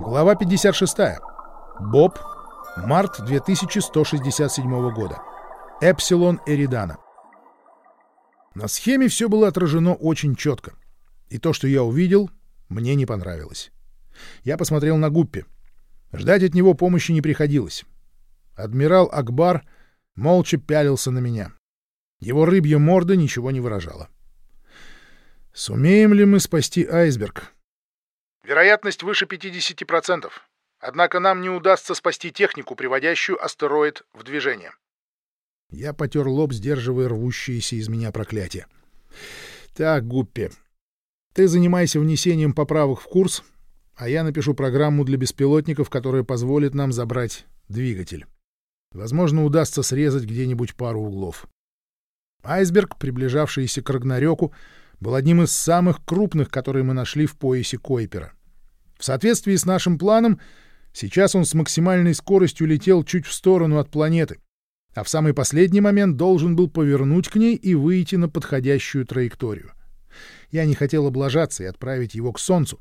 Глава 56. Боб. Март 2167 года. Эпсилон Эридана. На схеме все было отражено очень четко. И то, что я увидел, мне не понравилось. Я посмотрел на Гуппи. Ждать от него помощи не приходилось. Адмирал Акбар молча пялился на меня. Его рыбья морда ничего не выражала. Сумеем ли мы спасти айсберг? Вероятность выше 50%. Однако нам не удастся спасти технику, приводящую астероид в движение. Я потер лоб, сдерживая рвущиеся из меня проклятия. Так, Гуппи, ты занимайся внесением поправок в курс, а я напишу программу для беспилотников, которая позволит нам забрать двигатель. Возможно, удастся срезать где-нибудь пару углов. Айсберг, приближавшийся к Рагнарёку, был одним из самых крупных, которые мы нашли в поясе Койпера. В соответствии с нашим планом, сейчас он с максимальной скоростью летел чуть в сторону от планеты, а в самый последний момент должен был повернуть к ней и выйти на подходящую траекторию. Я не хотел облажаться и отправить его к Солнцу,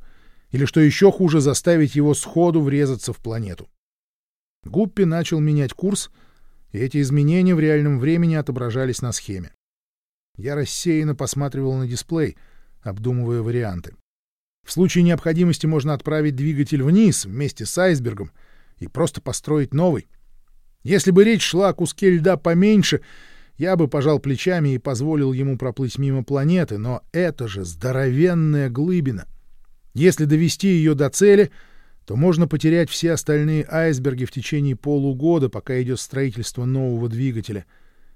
или, что еще хуже, заставить его сходу врезаться в планету. Гуппи начал менять курс, и эти изменения в реальном времени отображались на схеме. Я рассеянно посматривал на дисплей, обдумывая варианты. В случае необходимости можно отправить двигатель вниз вместе с айсбергом и просто построить новый. Если бы речь шла о куске льда поменьше, я бы пожал плечами и позволил ему проплыть мимо планеты, но это же здоровенная глыбина. Если довести ее до цели, то можно потерять все остальные айсберги в течение полугода, пока идет строительство нового двигателя,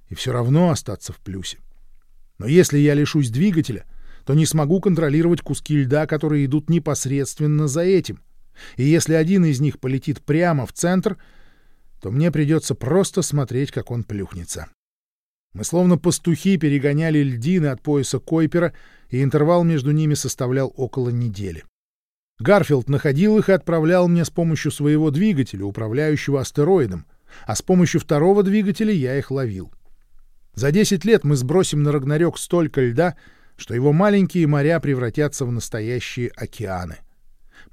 и все равно остаться в плюсе. Но если я лишусь двигателя, то не смогу контролировать куски льда, которые идут непосредственно за этим. И если один из них полетит прямо в центр, то мне придется просто смотреть, как он плюхнется. Мы словно пастухи перегоняли льдины от пояса Койпера, и интервал между ними составлял около недели. Гарфилд находил их и отправлял мне с помощью своего двигателя, управляющего астероидом, а с помощью второго двигателя я их ловил. За 10 лет мы сбросим на Рагнарёк столько льда, что его маленькие моря превратятся в настоящие океаны.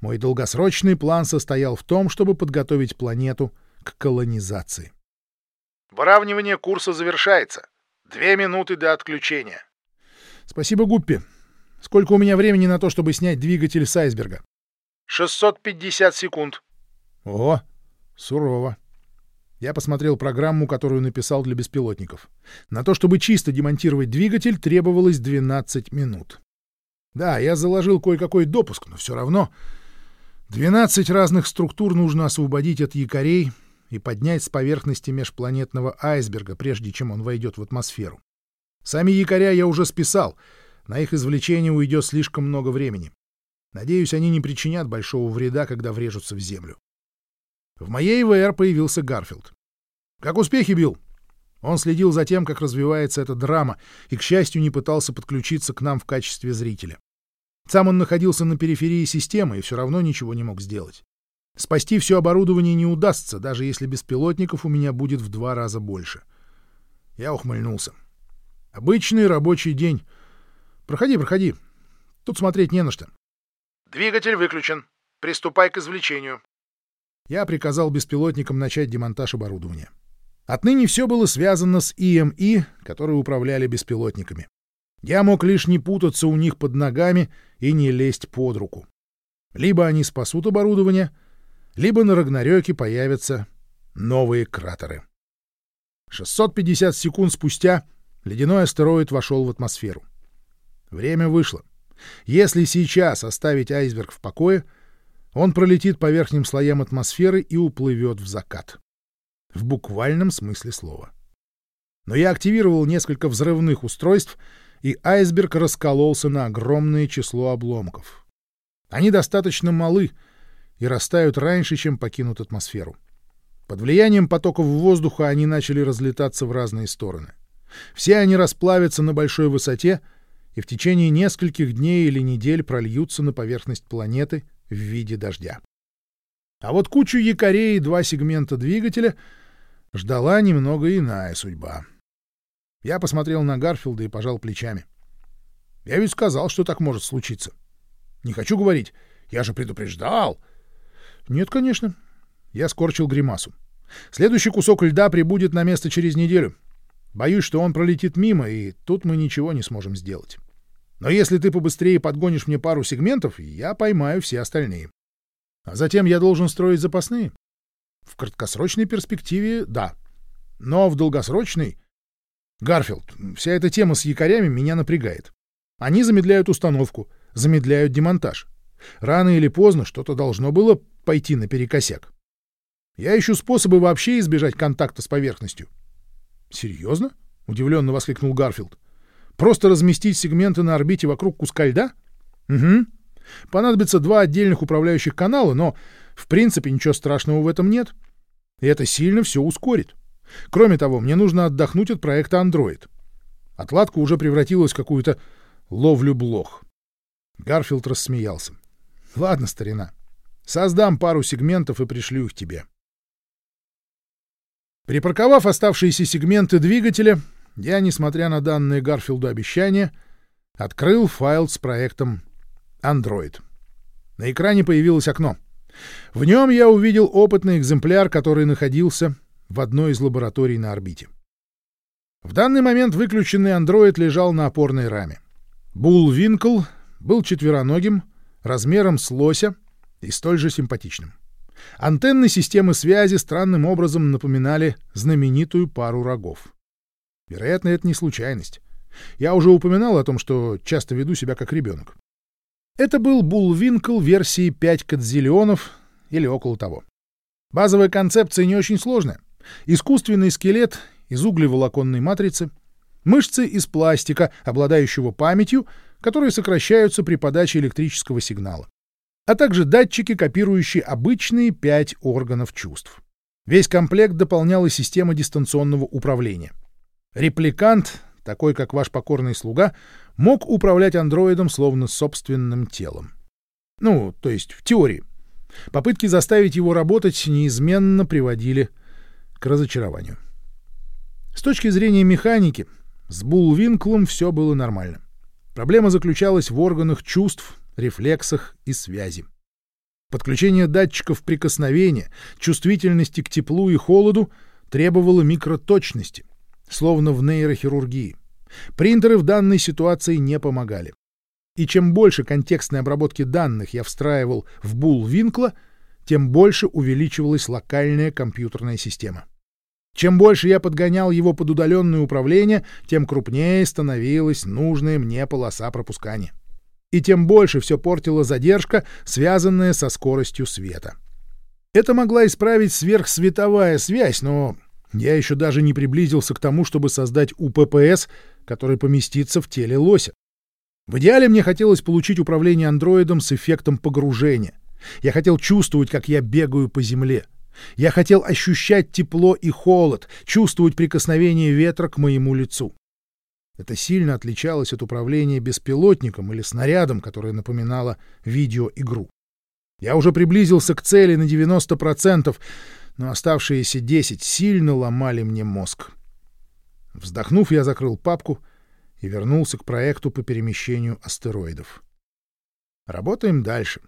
Мой долгосрочный план состоял в том, чтобы подготовить планету к колонизации. Выравнивание курса завершается. Две минуты до отключения. Спасибо, Гуппи. Сколько у меня времени на то, чтобы снять двигатель с айсберга? 650 секунд. О, сурово. Я посмотрел программу, которую написал для беспилотников. На то, чтобы чисто демонтировать двигатель, требовалось 12 минут. Да, я заложил кое-какой допуск, но все равно 12 разных структур нужно освободить от якорей и поднять с поверхности межпланетного айсберга, прежде чем он войдет в атмосферу. Сами якоря я уже списал, на их извлечение уйдет слишком много времени. Надеюсь, они не причинят большого вреда, когда врежутся в землю. В моей ВР появился Гарфилд. «Как успехи, Билл?» Он следил за тем, как развивается эта драма, и, к счастью, не пытался подключиться к нам в качестве зрителя. Сам он находился на периферии системы и все равно ничего не мог сделать. Спасти все оборудование не удастся, даже если беспилотников у меня будет в два раза больше. Я ухмыльнулся. Обычный рабочий день. Проходи, проходи. Тут смотреть не на что. Двигатель выключен. Приступай к извлечению. Я приказал беспилотникам начать демонтаж оборудования. Отныне все было связано с ИМИ, которые управляли беспилотниками. Я мог лишь не путаться у них под ногами и не лезть под руку. Либо они спасут оборудование — либо на Рагнарёке появятся новые кратеры. 650 секунд спустя ледяной астероид вошел в атмосферу. Время вышло. Если сейчас оставить айсберг в покое, он пролетит по верхним слоям атмосферы и уплывет в закат. В буквальном смысле слова. Но я активировал несколько взрывных устройств, и айсберг раскололся на огромное число обломков. Они достаточно малы — и растают раньше, чем покинут атмосферу. Под влиянием потоков воздуха они начали разлетаться в разные стороны. Все они расплавятся на большой высоте и в течение нескольких дней или недель прольются на поверхность планеты в виде дождя. А вот кучу якорей и два сегмента двигателя ждала немного иная судьба. Я посмотрел на Гарфилда и пожал плечами. Я ведь сказал, что так может случиться. Не хочу говорить, я же предупреждал. Нет, конечно. Я скорчил гримасу. Следующий кусок льда прибудет на место через неделю. Боюсь, что он пролетит мимо, и тут мы ничего не сможем сделать. Но если ты побыстрее подгонишь мне пару сегментов, я поймаю все остальные. А затем я должен строить запасные. В краткосрочной перспективе — да. Но в долгосрочной... Гарфилд, вся эта тема с якорями меня напрягает. Они замедляют установку, замедляют демонтаж. Рано или поздно что-то должно было пойти наперекосяк. Я ищу способы вообще избежать контакта с поверхностью. Серьезно? удивленно воскликнул Гарфилд. Просто разместить сегменты на орбите вокруг куска льда? Угу. Понадобится два отдельных управляющих канала, но в принципе ничего страшного в этом нет. И это сильно все ускорит. Кроме того, мне нужно отдохнуть от проекта Android. Отладка уже превратилась в какую-то ловлю блох. Гарфилд рассмеялся. Ладно, старина. Создам пару сегментов и пришлю их тебе. Припарковав оставшиеся сегменты двигателя, я, несмотря на данные Гарфилду обещания, открыл файл с проектом Android. На экране появилось окно. В нем я увидел опытный экземпляр, который находился в одной из лабораторий на орбите. В данный момент выключенный Android лежал на опорной раме. Булл Винкл был четвероногим, размером с лося и столь же симпатичным. Антенны системы связи странным образом напоминали знаменитую пару рогов. Вероятно, это не случайность. Я уже упоминал о том, что часто веду себя как ребенок. Это был Булвинкл версии 5 кадзиллионов или около того. Базовая концепция не очень сложная. Искусственный скелет из углеволоконной матрицы, мышцы из пластика, обладающего памятью, которые сокращаются при подаче электрического сигнала, а также датчики, копирующие обычные пять органов чувств. Весь комплект дополняла система дистанционного управления. Репликант, такой как ваш покорный слуга, мог управлять андроидом словно собственным телом. Ну, то есть в теории. Попытки заставить его работать неизменно приводили к разочарованию. С точки зрения механики, с Булвинклом все было нормально. Проблема заключалась в органах чувств, рефлексах и связи. Подключение датчиков прикосновения, чувствительности к теплу и холоду требовало микроточности, словно в нейрохирургии. Принтеры в данной ситуации не помогали. И чем больше контекстной обработки данных я встраивал в бул Винкла, тем больше увеличивалась локальная компьютерная система. Чем больше я подгонял его под удаленное управление, тем крупнее становилась нужная мне полоса пропускания. И тем больше все портила задержка, связанная со скоростью света. Это могла исправить сверхсветовая связь, но я еще даже не приблизился к тому, чтобы создать УППС, который поместится в теле лося. В идеале мне хотелось получить управление андроидом с эффектом погружения. Я хотел чувствовать, как я бегаю по земле. Я хотел ощущать тепло и холод, чувствовать прикосновение ветра к моему лицу. Это сильно отличалось от управления беспилотником или снарядом, которое напоминало видеоигру. Я уже приблизился к цели на 90%, но оставшиеся 10 сильно ломали мне мозг. Вздохнув, я закрыл папку и вернулся к проекту по перемещению астероидов. Работаем дальше.